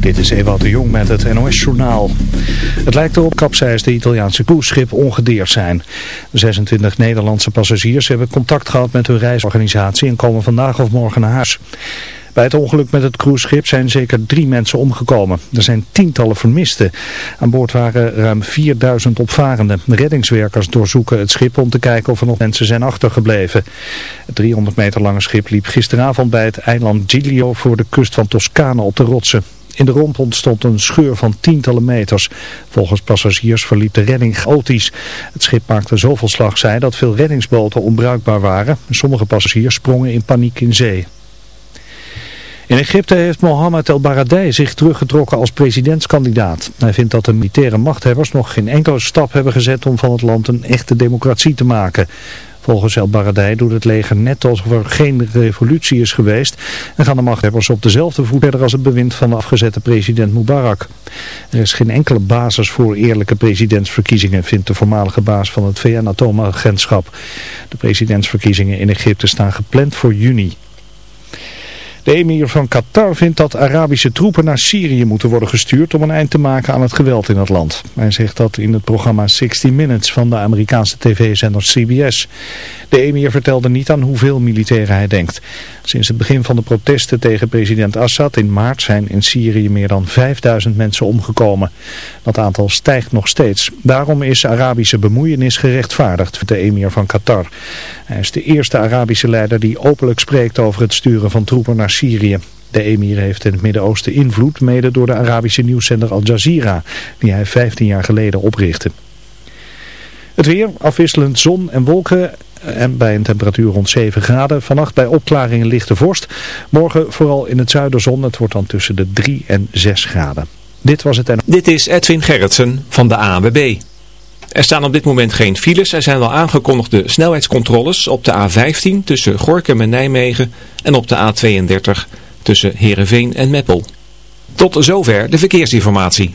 Dit is Ewout de Jong met het NOS-journaal. Het lijkt erop kapseis de Italiaanse cruiseschip ongedeerd zijn. De 26 Nederlandse passagiers hebben contact gehad met hun reisorganisatie en komen vandaag of morgen naar huis. Bij het ongeluk met het cruiseschip zijn zeker drie mensen omgekomen. Er zijn tientallen vermisten. Aan boord waren ruim 4000 opvarenden. Reddingswerkers doorzoeken het schip om te kijken of er nog mensen zijn achtergebleven. Het 300 meter lange schip liep gisteravond bij het eiland Giglio voor de kust van Toscane op de rotsen. In de romp ontstond een scheur van tientallen meters. Volgens passagiers verliep de redding chaotisch. Het schip maakte zoveel slagzij dat veel reddingsboten onbruikbaar waren. Sommige passagiers sprongen in paniek in zee. In Egypte heeft Mohammed El Baradei zich teruggetrokken als presidentskandidaat. Hij vindt dat de militaire machthebbers nog geen enkele stap hebben gezet om van het land een echte democratie te maken. Volgens El Baradei doet het leger net alsof er geen revolutie is geweest en gaan de machthebbers op dezelfde voet verder als het bewind van de afgezette president Mubarak. Er is geen enkele basis voor eerlijke presidentsverkiezingen, vindt de voormalige baas van het VN-atoomagentschap. De presidentsverkiezingen in Egypte staan gepland voor juni. De emir van Qatar vindt dat Arabische troepen naar Syrië moeten worden gestuurd om een eind te maken aan het geweld in het land. Hij zegt dat in het programma 60 Minutes van de Amerikaanse tv-zender CBS. De emir vertelde niet aan hoeveel militairen hij denkt. Sinds het begin van de protesten tegen president Assad in maart zijn in Syrië meer dan 5000 mensen omgekomen. Dat aantal stijgt nog steeds. Daarom is Arabische bemoeienis gerechtvaardigd, vindt de emir van Qatar. Hij is de eerste Arabische leider die openlijk spreekt over het sturen van troepen naar Syrië. De emir heeft in het Midden-Oosten invloed, mede door de Arabische nieuwszender Al Jazeera, die hij 15 jaar geleden oprichtte. Het weer, afwisselend zon en wolken en bij een temperatuur rond 7 graden. Vannacht bij opklaringen lichte vorst. Morgen vooral in het zuiden zon. Het wordt dan tussen de 3 en 6 graden. Dit was het en... Dit is Edwin Gerritsen van de ANWB. Er staan op dit moment geen files. Er zijn wel aangekondigde snelheidscontroles op de A15 tussen Gorkum en Nijmegen en op de A32 tussen Heerenveen en Meppel. Tot zover de verkeersinformatie.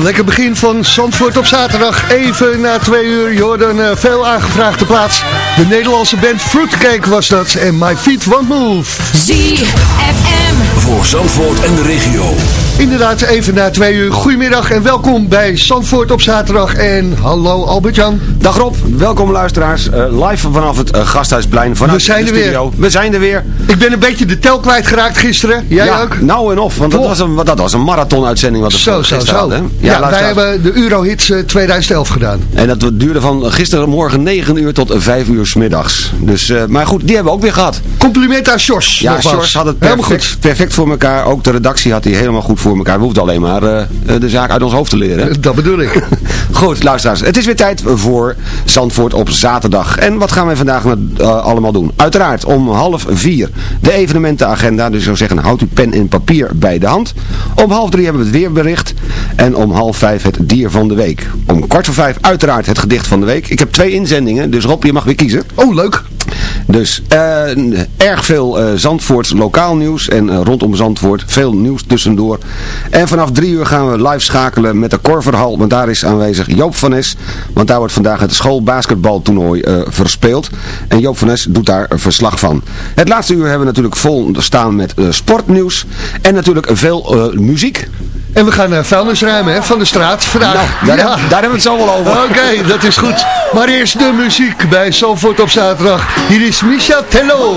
Een lekker begin van Zandvoort op zaterdag. Even na twee uur. Een eh, veel aangevraagde plaats. De Nederlandse band Fruitcake was dat. En My Feet Won't Move. ZFM. Voor Zandvoort en de regio. Inderdaad, even na twee uur. Goedemiddag en welkom bij Zandvoort op zaterdag. En hallo Albert-Jan. Dag Rob, welkom luisteraars. Uh, live vanaf het uh, Gasthuisplein. Vanuit We zijn de er studio. weer. We zijn er weer. Ik ben een beetje de tel kwijtgeraakt gisteren. Jij ja, ook? Nou en of, want dat was een, dat was een marathon-uitzending wat we Zo, zo, gisteren zo. hadden. hè? Ja, wij hebben de Eurohits eh, 2011 gedaan. En dat duurde van gistermorgen 9 uur tot 5 uur 's middags. Dus, eh, maar goed, die hebben we ook weer gehad. Compliment aan Sjors. Ja. Sjors had het perfect, perfect voor elkaar. Ook de redactie had hij helemaal goed voor elkaar. We hoefden alleen maar eh, de zaak uit ons hoofd te leren. hè? Dat bedoel ik. Goed, luisteraars. Het is weer tijd voor Zandvoort op zaterdag. En wat gaan wij vandaag eh, allemaal doen? Uiteraard om half vier de evenementenagenda. Dus ik zou zeggen, houd uw pen en papier bij de hand. Om half drie hebben we het weerbericht. En om half vijf het dier van de week. Om kwart voor vijf uiteraard het gedicht van de week. Ik heb twee inzendingen, dus Rob, je mag weer kiezen. Oh, leuk. Dus eh, erg veel eh Zandvoorts lokaal nieuws en eh, rondom Zandvoort veel nieuws tussendoor. En vanaf drie uur gaan we live schakelen met de Korverhal, want daar is aanwezig Joop van Nes. Want daar wordt vandaag het schoolbasketbaltoernooi verspeeld. En Joop van Nes doet daar verslag van. Het laatste uur hebben we natuurlijk vol staan met sportnieuws en natuurlijk veel muziek. En we gaan uh, vuilnis ruimen hè, van de straat vandaag. Nou, daar, hebben, daar hebben we het zo wel over. Oké, dat is goed. Maar eerst de muziek bij Zandvoort op zaterdag. Hier is Michel Tello.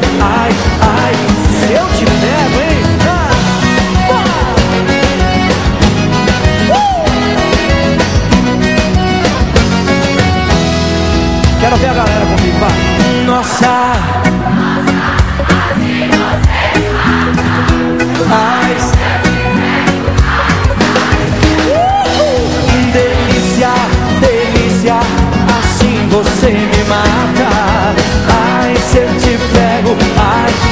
pego, ai, ai, se eu te pego, hein? Ah, uh! Quero ver a galera comigo, vai. Nossa. Ai, Uh! delícia, delícia, assim você me mata. Ai, se eu te I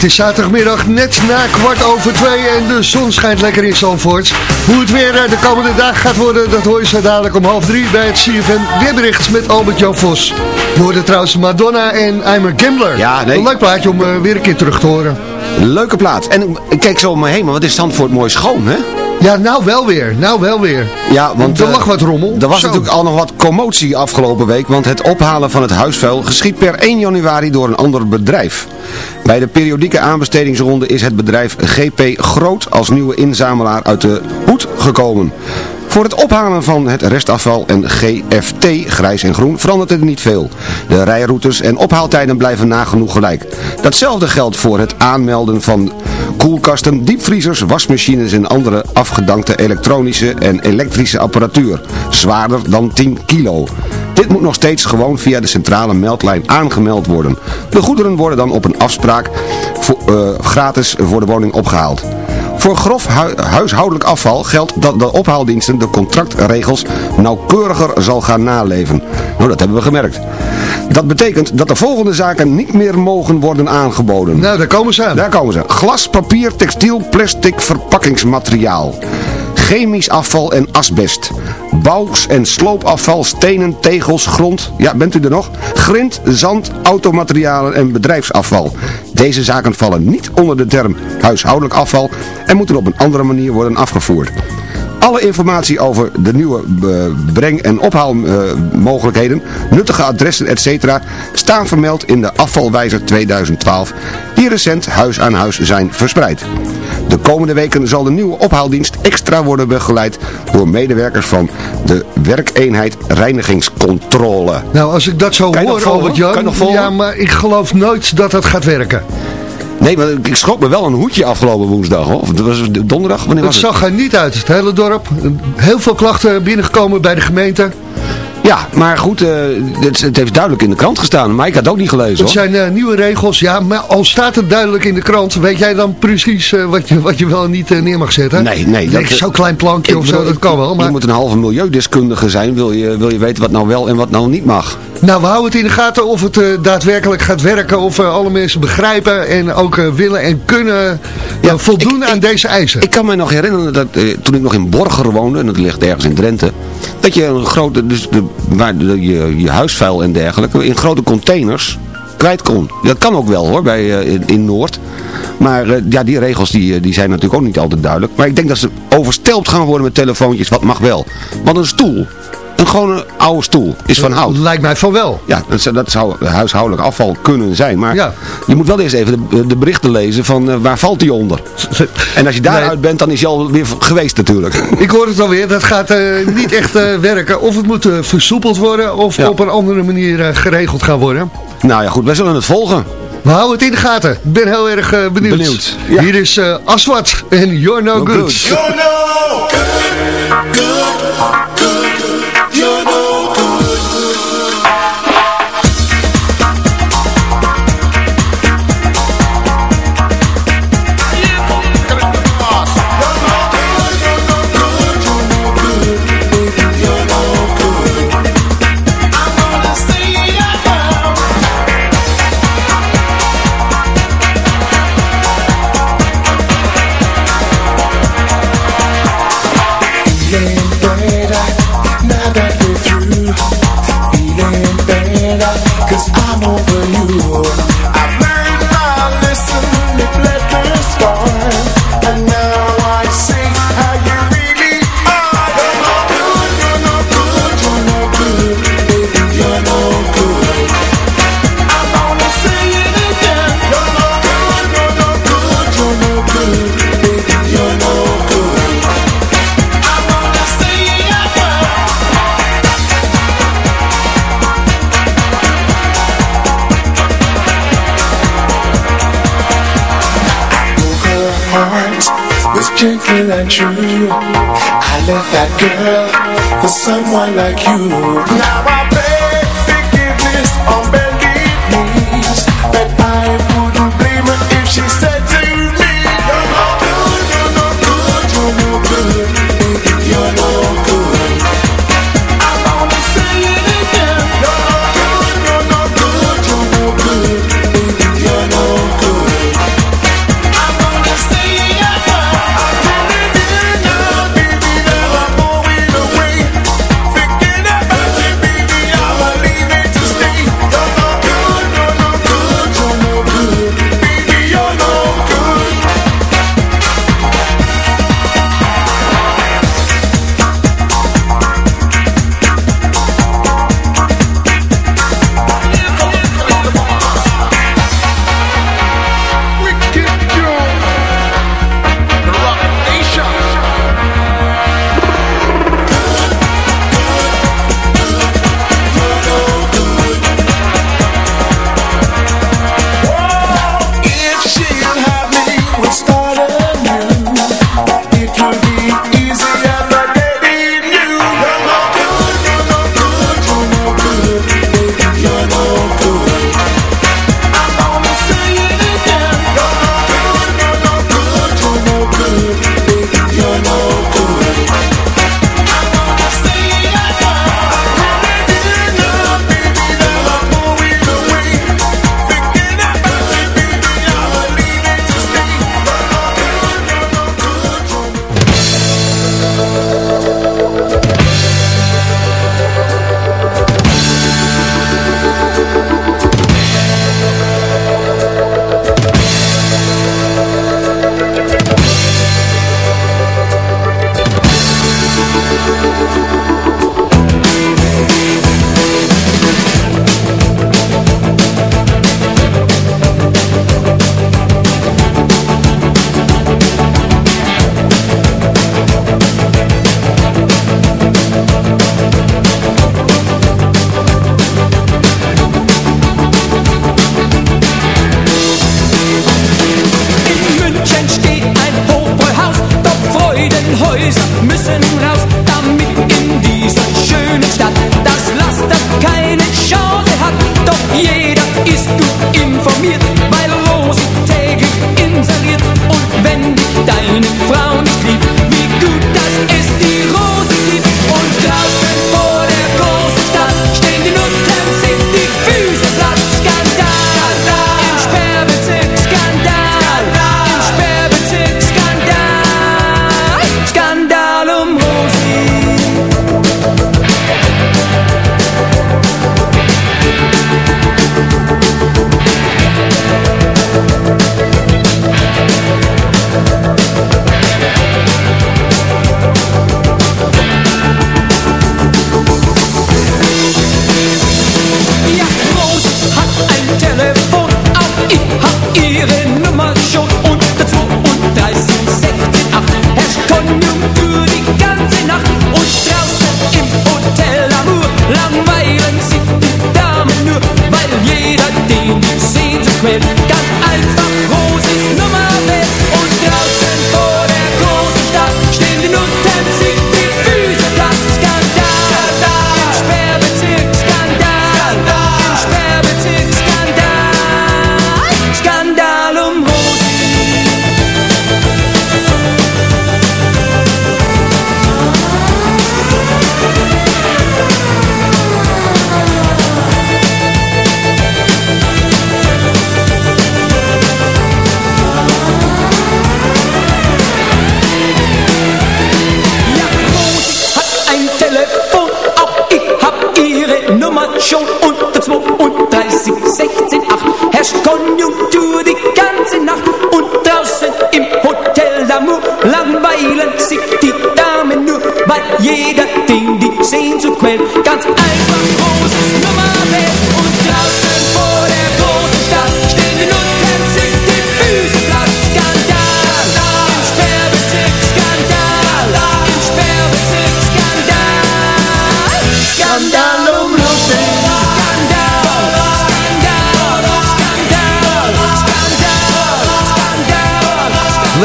Het is zaterdagmiddag net na kwart over twee en de zon schijnt lekker in Zandvoort. Hoe het weer eh, de komende dagen gaat worden, dat hoor je zo dadelijk om half drie bij het CFM weerbericht met Albert-Jan Vos. We hoorden trouwens Madonna en I'm a Gambler. Ja, nee. Een leuk plaatje om eh, weer een keer terug te horen. Leuke plaat. En ik kijk zo om me heen, maar wat is Zandvoort mooi schoon, hè? Ja, nou wel weer. Nou wel weer. Ja, want er eh, lag wat rommel. Er was Zo. natuurlijk al nog wat commotie afgelopen week, want het ophalen van het huisvuil geschiet per 1 januari door een ander bedrijf. Bij de periodieke aanbestedingsronde is het bedrijf GP Groot als nieuwe inzamelaar uit de hoed gekomen. Voor het ophalen van het restafval en GFT, grijs en groen, verandert het niet veel. De rijroutes en ophaaltijden blijven nagenoeg gelijk. Datzelfde geldt voor het aanmelden van koelkasten, diepvriezers, wasmachines en andere afgedankte elektronische en elektrische apparatuur. Zwaarder dan 10 kilo. Dit moet nog steeds gewoon via de centrale meldlijn aangemeld worden. De goederen worden dan op een afspraak eh, gratis voor de woning opgehaald. Voor grof hu- huishoudelijk afval geldt dat de ophaaldiensten de contractregels nauwkeuriger zal gaan naleven. Nou, dat hebben we gemerkt. Dat betekent dat de volgende zaken niet meer mogen worden aangeboden. Nou, daar komen ze aan. Daar komen ze. Glas, papier, textiel, plastic, verpakkingsmateriaal. Chemisch afval en asbest. Bouws- en sloopafval, stenen, tegels, grond. Ja, bent u er nog? Grind, zand, automaterialen en bedrijfsafval. Deze zaken vallen niet onder de term huishoudelijk afval en moeten op een andere manier worden afgevoerd. Alle informatie over de nieuwe eh, breng- en ophaalmogelijkheden, nuttige adressen etc. staan vermeld in de afvalwijzer 2012 die recent huis aan huis zijn verspreid. De komende weken zal de nieuwe ophaaldienst extra worden begeleid door medewerkers van de werkeenheid reinigingscontrole. Nou, als ik dat zo hoor, volgen? ja, maar ik geloof nooit dat dat gaat werken. Nee, maar ik schrok me wel een hoedje afgelopen woensdag. Hoor. Of dat was donderdag? Wanneer Het was het? zag er niet uit, het hele dorp. Heel veel klachten binnengekomen bij de gemeente. Ja, maar goed, eh, het, het heeft duidelijk in de krant gestaan. Maar ik had het ook niet gelezen Het hoor. zijn eh, nieuwe regels, ja, maar al staat het duidelijk in de krant, weet jij dan precies eh, wat, je, wat je wel en niet neer mag zetten? Nee, nee, dat, dat- Zo'n klein plankje of zo, dat kan wel. Je Maar, moet een halve milieudeskundige zijn, wil je, wil je weten wat nou wel en wat nou niet mag. nou, we houden het in de gaten of het daadwerkelijk gaat werken, of alle mensen begrijpen en ook willen en kunnen Ja, voldoen ik- aan ik- deze eisen. Ik kan me nog herinneren dat toen ik nog in Borger woonde, en dat ligt ergens in Drenthe, dat je een grote, dus de, waar de, je, je huisvuil en dergelijke, in grote containers kwijt kon. Dat kan ook wel hoor, bij, eh, in, in Noord. Maar eh, ja, die regels die, eh, die zijn natuurlijk ook niet altijd duidelijk. Maar ik denk dat ze overstelpt gaan worden met telefoontjes, wat mag wel. Want een stoel, een gewone oude stoel, is van hout. Lijkt mij van wel. Ja, dat, zou- dat zou huishoudelijk afval kunnen zijn. Maar Ja. je moet wel eerst even de, de berichten lezen van eh, waar valt die onder. En als je daaruit Nee. bent, dan is je alweer geweest natuurlijk. Ik hoor het alweer, dat gaat eh, niet echt eh, werken. Of het moet versoepeld worden, of Ja. op een andere manier eh, geregeld gaan worden. nou ja, goed, wij zullen het volgen. We houden het in de gaten. Ik ben heel erg benieuwd. Benieuwd, ja. Hier is eh, Aswat en You're No, No good. good. you know true. I left that girl for someone like you. Now I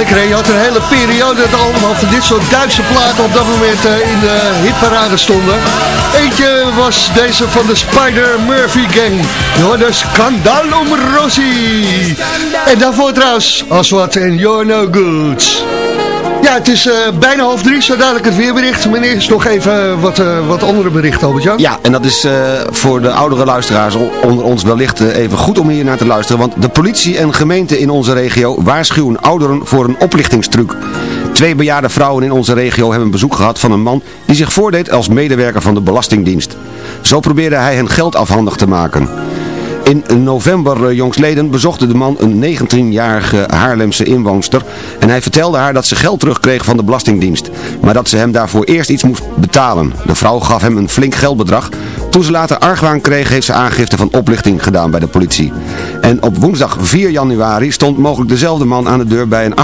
Hè? je had een hele periode dat allemaal van dit soort Duitse platen op dat moment eh, in de hitparade stonden. Eentje was deze van de Spider Murphy Gang. Je hoorde Scandal om Rosie. En daarvoor trouwens, Aswad en You're No Good. Ja, het is eh, bijna half drie, zo dadelijk het weerbericht. Maar eerst nog even wat, eh, wat andere berichten, Albert-Jan. Ja, en dat is eh, voor de oudere luisteraars onder ons wellicht eh, even goed om hier naar te luisteren. Want de politie en gemeenten in onze regio waarschuwen ouderen voor een oplichtingstruc. Twee bejaarde vrouwen in onze regio hebben bezoek gehad van een man die zich voordeed als medewerker van de Belastingdienst. Zo probeerde hij hen geld afhandig te maken. In november eh, jongstleden bezochte de man een 19-jarige Haarlemse inwoonster en hij vertelde haar dat ze geld terugkreeg van de Belastingdienst, maar dat ze hem daarvoor eerst iets moest betalen. De vrouw gaf hem een flink geldbedrag. Toen ze later argwaan kreeg heeft ze aangifte van oplichting gedaan bij de politie. En op woensdag 4 januari stond mogelijk dezelfde man aan de deur bij een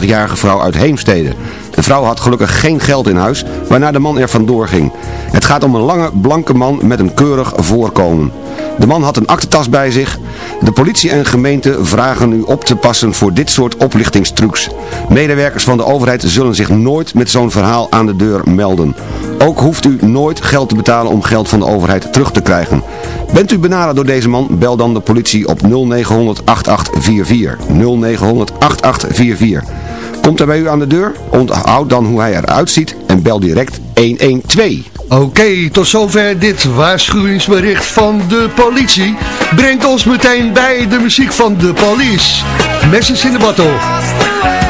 78-jarige vrouw uit Heemstede. De vrouw had gelukkig geen geld in huis, waarna de man er vandoor ging. Het gaat om een lange, blanke man met een keurig voorkomen. De man had een aktentas bij zich. De politie en gemeente vragen u op te passen voor dit soort oplichtingstrucs. Medewerkers van de overheid zullen zich nooit met zo'n verhaal aan de deur melden. Ook hoeft u nooit geld te betalen om geld van de overheid terug te krijgen. Bent u benaderd door deze man, bel dan de politie op 0900 8844. 0900 8844. Komt hij bij u aan de deur? Onthoud dan hoe hij eruit ziet en bel direct 112. Oké, tot zover dit waarschuwingsbericht van de politie. Brengt ons meteen bij de muziek van de police. Message in de battle.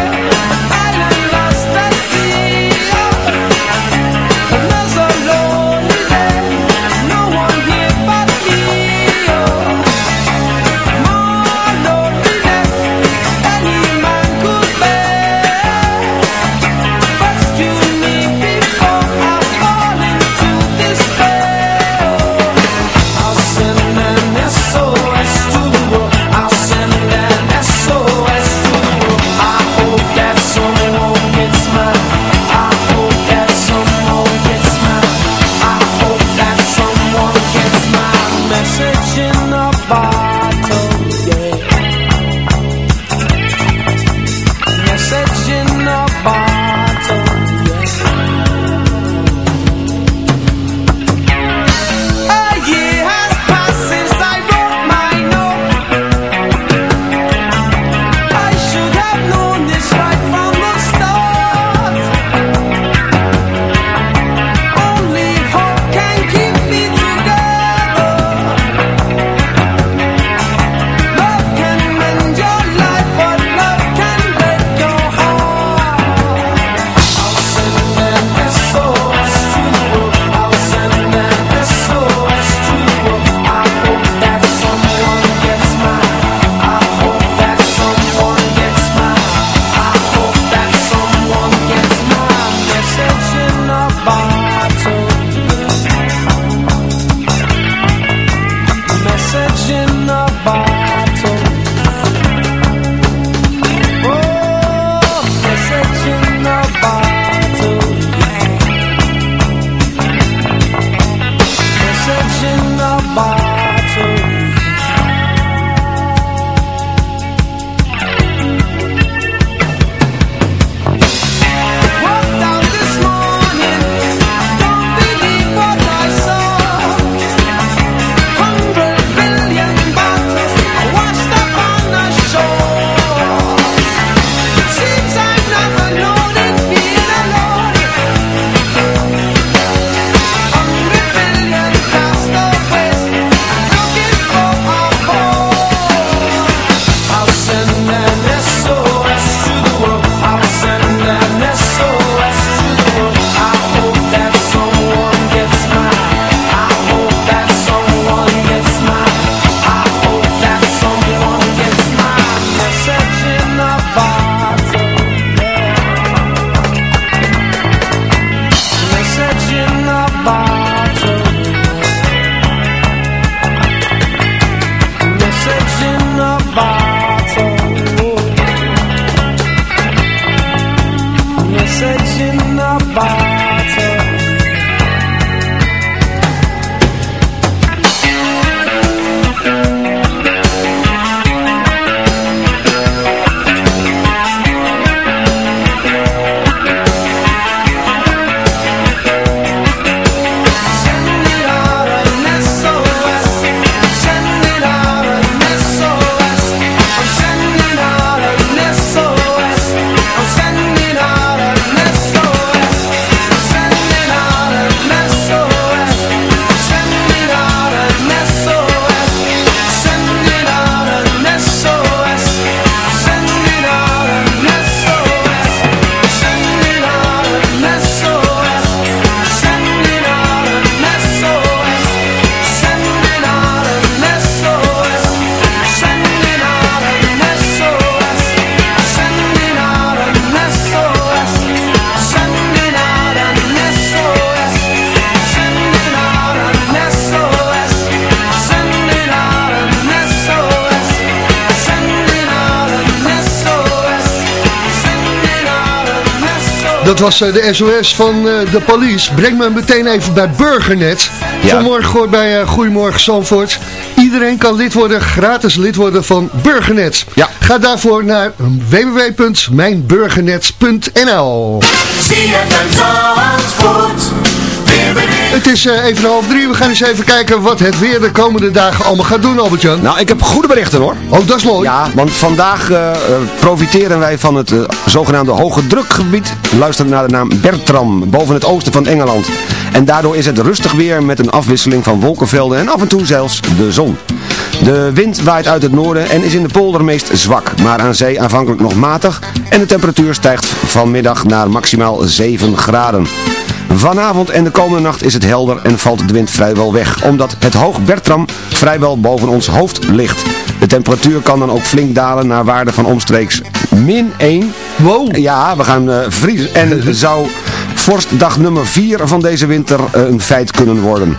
Dat was eh, de SOS van eh, de police. Breng me meteen even bij Burgernet. Ja. Vanmorgen gehoord bij eh, Goedemorgen Zandvoort. Iedereen kan lid worden, gratis lid worden van Burgernet. Ja. Ga daarvoor naar www.mijnburgernet.nl Zandvoort. Het is eh, even half drie. We gaan eens even kijken wat het weer de komende dagen allemaal gaat doen, Albert-Jan. Nou, ik heb goede berichten hoor. Oh, dat is mooi. Ja, want vandaag eh, eh, profiteren wij van het zogenaamde hoge drukgebied. Luister naar de naam Bertram, boven het oosten van Engeland. En daardoor is het rustig weer met een afwisseling van wolkenvelden en af en toe zelfs de zon. De wind waait uit het noorden en is in de polder meest zwak, maar aan zee aanvankelijk nog matig. En de temperatuur stijgt vanmiddag naar maximaal 7 graden. Vanavond en de komende nacht is het helder en valt de wind vrijwel weg, omdat het hoog Bertram vrijwel boven ons hoofd ligt. De temperatuur kan dan ook flink dalen naar waarde van omstreeks min 1. Wow. Ja, we gaan eh, vriezen. En zou vorstdag nummer 4 van deze winter eh, een feit kunnen worden.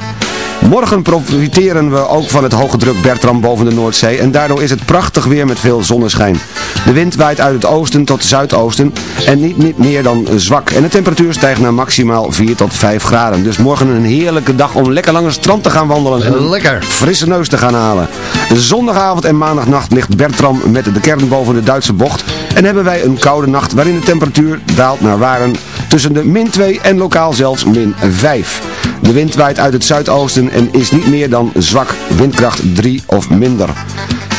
Morgen profiteren we ook van het hoge druk Bertram boven de Noordzee en daardoor is het prachtig weer met veel zonneschijn. De wind waait uit het oosten tot zuidoosten en niet, niet meer dan zwak. En de temperatuur stijgt naar maximaal 4 tot 5 graden. Dus morgen een heerlijke dag om lekker langs het strand te gaan wandelen en een Lekker. frisse neus te gaan halen. Zondagavond en maandagnacht ligt Bertram met de kern boven de Duitse bocht. En hebben wij een koude nacht waarin de temperatuur daalt naar waren tussen de min 2 en lokaal zelfs min 5. De wind waait uit het zuidoosten en is niet meer dan zwak, windkracht 3 of minder.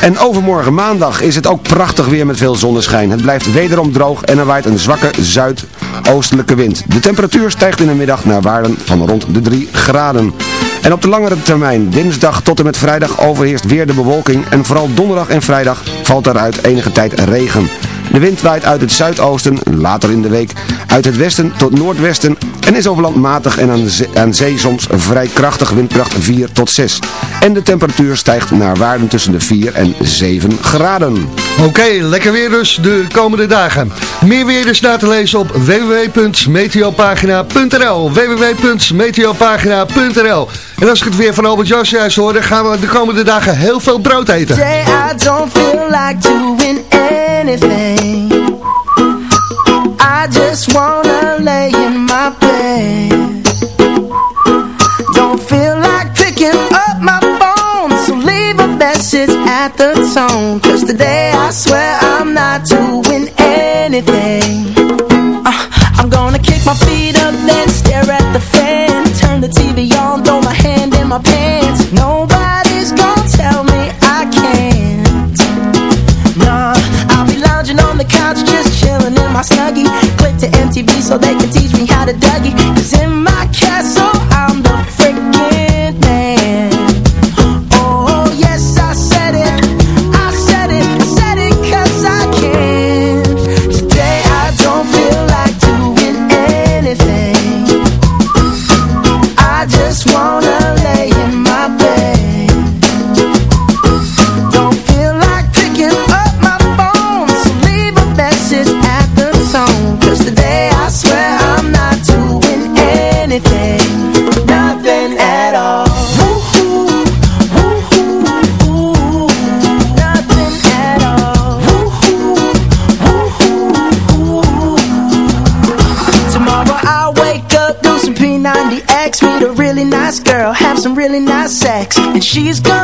En overmorgen maandag is het ook prachtig weer met veel zonneschijn. Het blijft wederom droog en er waait een zwakke zuidoostelijke wind. De temperatuur stijgt in de middag naar waarden van rond de 3 graden. En op de langere termijn, dinsdag tot en met vrijdag, overheerst weer de bewolking. En vooral donderdag en vrijdag valt daaruit enige tijd regen. De wind waait uit het zuidoosten, later in de week, uit het westen tot noordwesten en is over land matig en aan zee, aan zee soms vrij krachtig, windkracht 4 tot 6. En de temperatuur stijgt naar waarden tussen de 4 en 7 graden. Oké, lekker weer dus de komende dagen. Meer weer is na te lezen op www.meteopagina.nl www.meteopagina.nl En als ik het weer van Albert Jas juist hoor, dan gaan we de komende dagen heel veel brood eten. Today I don't feel like doing anything I just wanna lay in my bed. Don't feel like picking up my phone So leave a message at the tone. Cause today I swear I'm not doing anything. Uh, I'm gonna kick my feet up then stare at the fan. Turn the TV on, throw my hand in my pants. Nobody's gonna tell me I can't. Nah, I'll be lounging on the couch just chilling in my snuggie MTV so they can teach me how to Dougie. Cause in my castle I'm She's gone.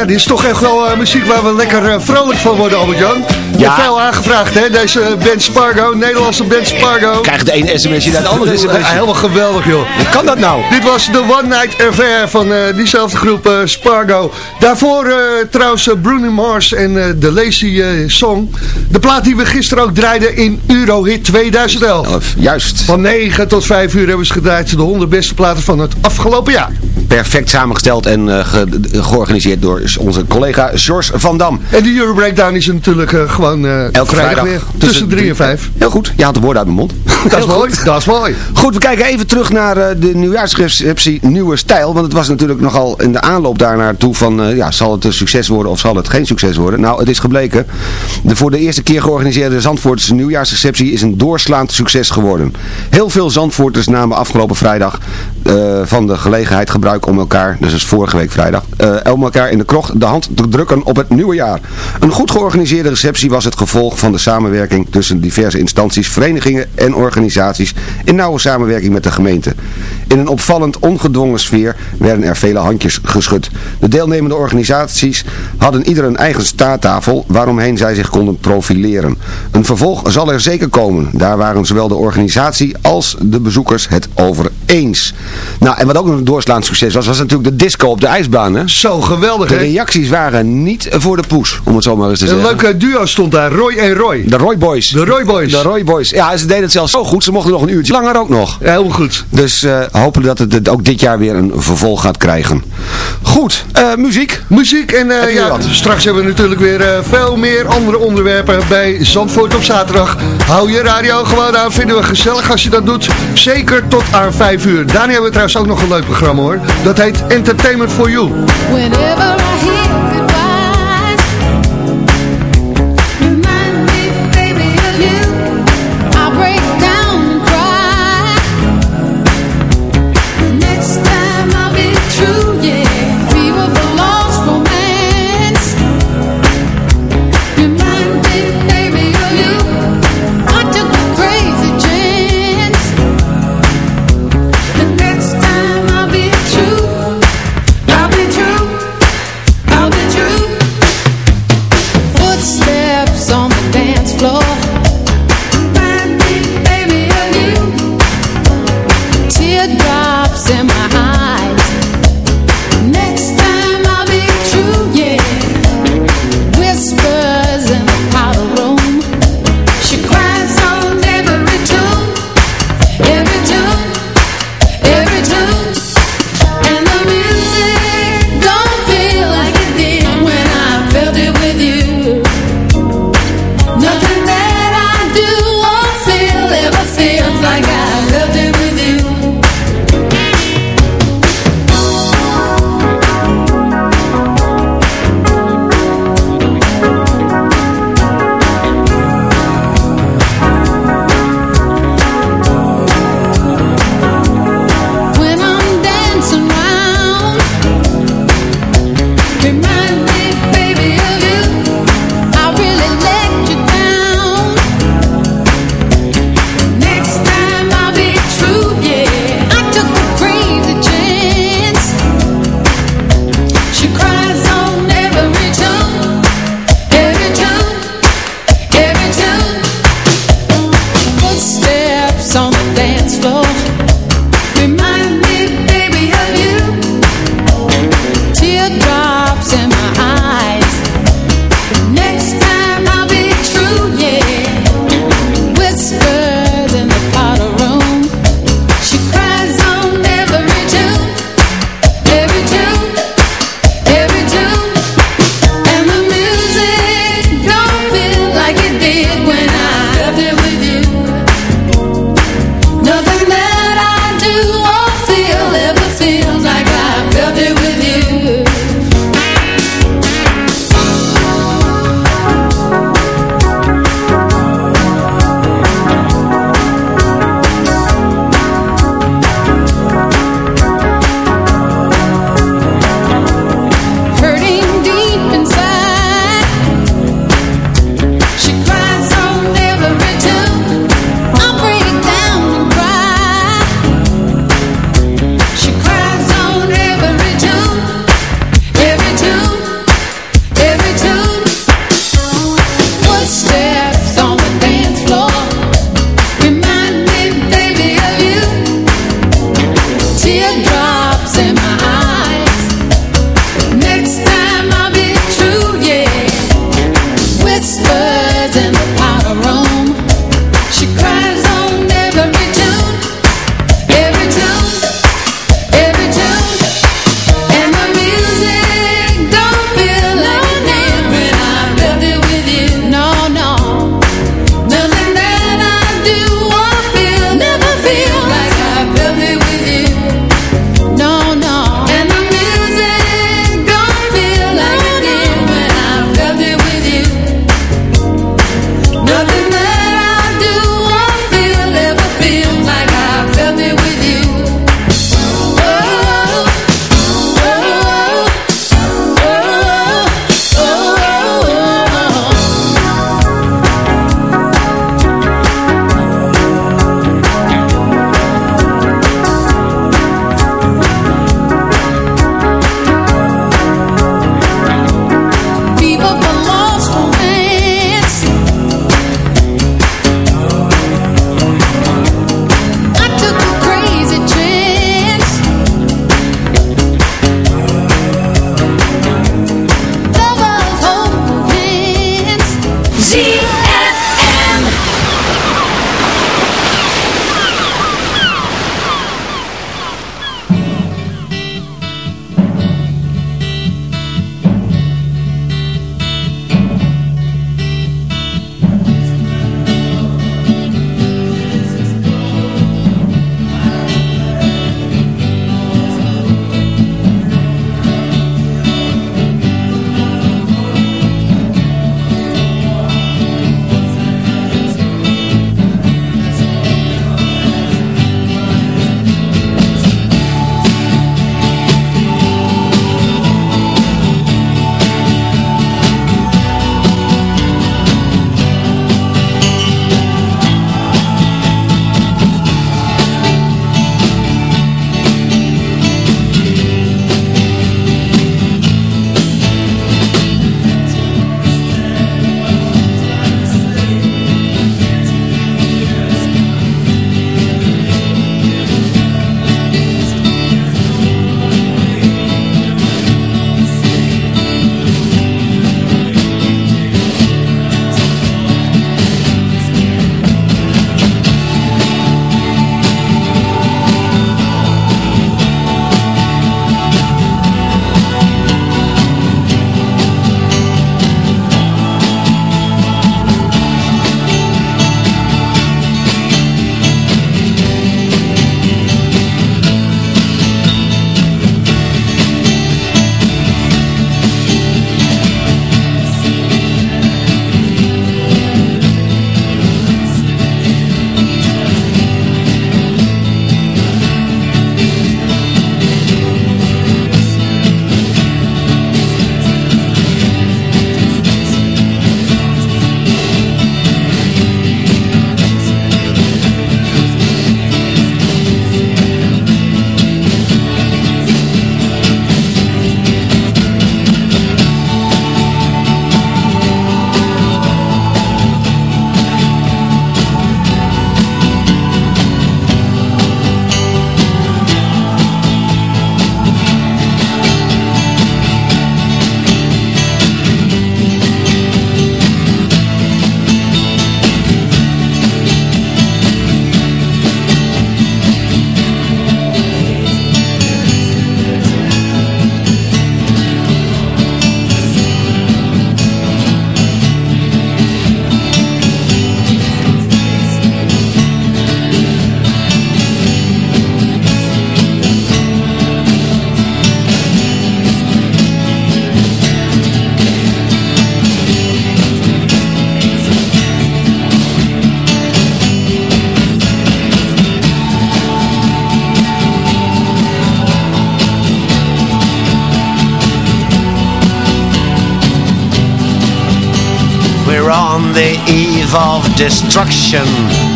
Ja, dit is toch echt wel eh, muziek waar we lekker eh, vrolijk van worden, Albert-Jan ja. veel aangevraagd, hè? Deze Ben Spargo, Nederlandse Ben Spargo. Krijgt de ene sms'je naar de andere sms'je. Eh, helemaal geweldig, joh. Hoe kan dat nou? Dit was de One Night Affair van eh, diezelfde groep uh, Spargo. Daarvoor trouwens Bruno Mars en de Lazy Song. De plaat die we gisteren ook draaiden in Eurohit 2011. Juist. Van 9 tot 5 uur hebben ze gedraaid de 100 beste platen van het afgelopen jaar perfect samengesteld en eh, georganiseerd door onze collega George van Dam. En de Euro Breakdown is natuurlijk eh, gewoon eh, Elke vrijdag, weer tussen, tussen drie en vijf. Heel goed, je haalt de woorden uit mijn mond. dat is mooi, dat is mooi. Goed, we kijken even terug naar uh, de nieuwjaarsreceptie Nieuwe Stijl. Want het was natuurlijk nogal in de aanloop daar naartoe van... Uh, ja, zal het een succes worden of zal het geen succes worden? Nou, het is gebleken. De voor de eerste keer georganiseerde Zandvoortse nieuwjaarsreceptie is een doorslaand succes geworden. Heel veel Zandvoorters namen afgelopen vrijdag uh, van de gelegenheid gebruik om elkaar, dus is vorige week vrijdag, om elkaar in de krocht de hand te drukken op het nieuwe jaar. Een goed georganiseerde receptie was het gevolg van de samenwerking tussen diverse instanties, verenigingen en organisaties in nauwe samenwerking met de gemeente. In een opvallend ongedwongen sfeer werden er vele handjes geschud. De deelnemende organisaties hadden ieder een eigen staattafel waaromheen zij zich konden profileren. Een vervolg zal er zeker komen. Daar waren zowel de organisatie als de bezoekers het over eens. Nou, en wat ook een doorslaand succes was, was natuurlijk de disco op de ijsbaan. Hè? Zo geweldig, De reacties waren niet voor de poes, om het zo maar eens te zeggen. Een leuke duo stond daar, Roy en Roy. De Roy Boys. De Roy Boys. De Roy Boys. Ja, ze deden het zelfs zo goed, ze mochten nog een uurtje langer ook nog. Ja, heel goed. Dus uh, hopelijk dat het ook dit jaar weer een vervolg gaat krijgen. Goed, uh, muziek. Muziek en uh, ja, straks hebben we natuurlijk weer veel meer andere onderwerpen bij Zandvoort op zaterdag. Hou je radio gewoon aan, vinden we gezellig als je dat doet. Zeker tot aan 5 uur. Daarna hebben we trouwens ook nog een leuk programma hoor. Dat heet Entertainment for You. Whenever I hear destruction.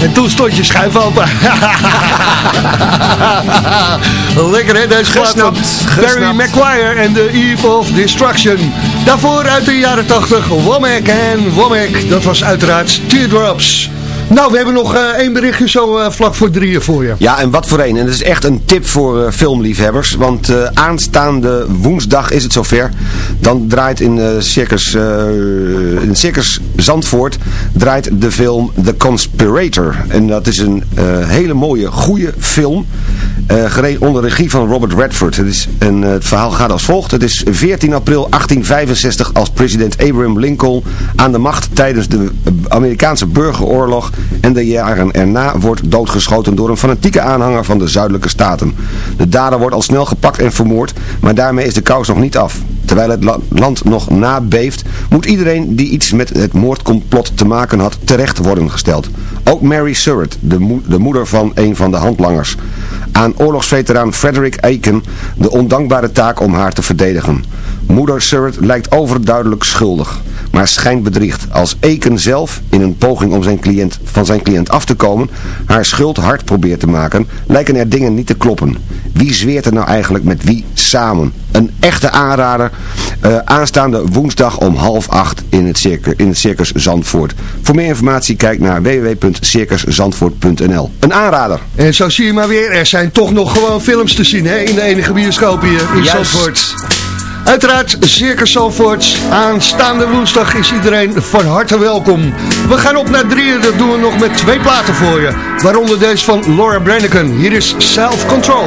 En toen stond je schuif open. Lekker hè, deze plaat van Barry Maguire en The Eve of Destruction. Daarvoor uit de jaren 80, Womack en Womack. Dat was uiteraard Teardrops. Nou, we hebben nog uh, één berichtje zo uh, vlak voor drieën voor je. Ja, en wat voor één. En dat is echt een tip voor uh, filmliefhebbers. Want aanstaande woensdag is het zover. Dan draait in, Circus, in Circus Zandvoort draait de film The Conspirator. En dat is een hele mooie, goede film. Onder regie van Robert Redford. Het, is een, het verhaal gaat als volgt. Het is 14 april 1865 als president Abraham Lincoln aan de macht tijdens de Amerikaanse burgeroorlog en de jaren erna wordt doodgeschoten door een fanatieke aanhanger van de zuidelijke staten. De dader wordt al snel gepakt en vermoord, maar daarmee is de kous nog niet af. Terwijl het land nog nabeeft, moet iedereen die iets met het moordcomplot te maken had terecht worden gesteld. Ook Mary Surratt, de, de moeder van een van de handlangers. Aan oorlogsveteraan Frederick Aiken de ondankbare taak om haar te verdedigen. Moeder Surratt lijkt overduidelijk schuldig, maar schijnt bedriegt als Aiken zelf, in een poging om zijn cliënt, van zijn cliënt af te komen, haar schuld hard probeert te maken, lijken er dingen niet te kloppen. Wie zweert er nou eigenlijk met wie samen? Een echte aanrader, uh, aanstaande woensdag om half acht in het, circus, in het Circus Zandvoort. Voor meer informatie kijk naar www.circuszandvoort.nl Een aanrader. En zo zie je maar weer, er zijn toch nog gewoon films te zien hè, in de enige bioscoop hier in Juist. Zandvoort. Uiteraard, Circus Zalvoort. Aanstaande woensdag is iedereen van harte welkom. We gaan op naar drieën, dat doen we nog met twee platen voor je. Waaronder deze van Laura Branigan. Hier is Self Control.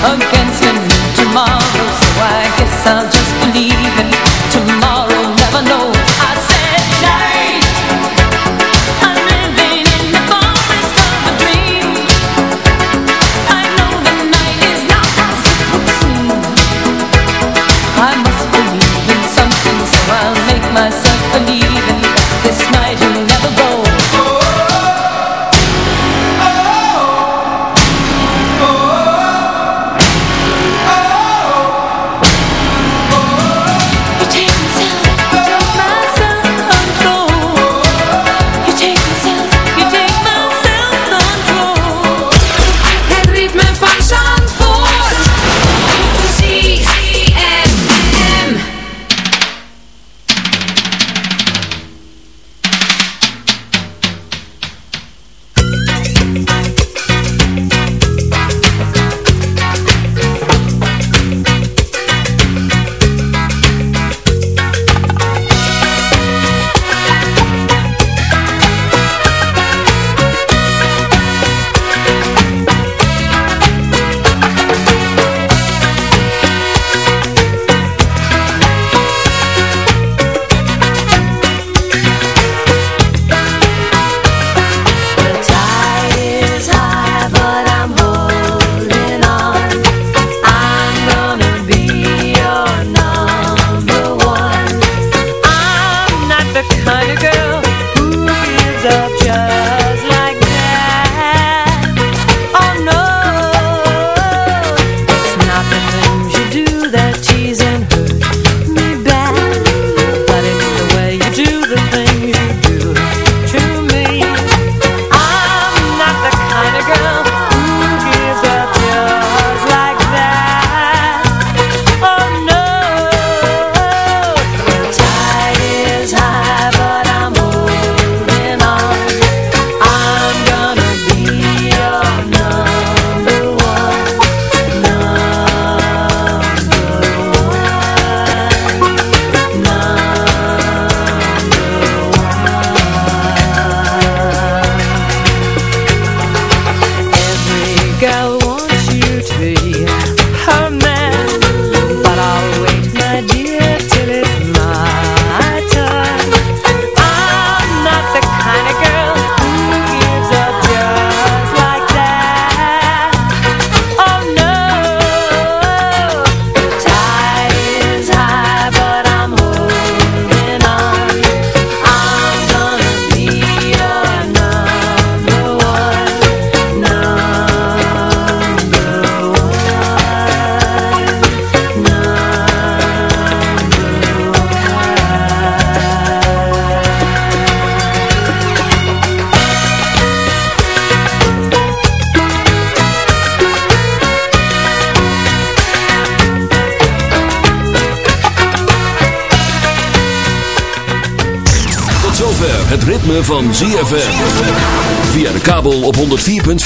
Okay.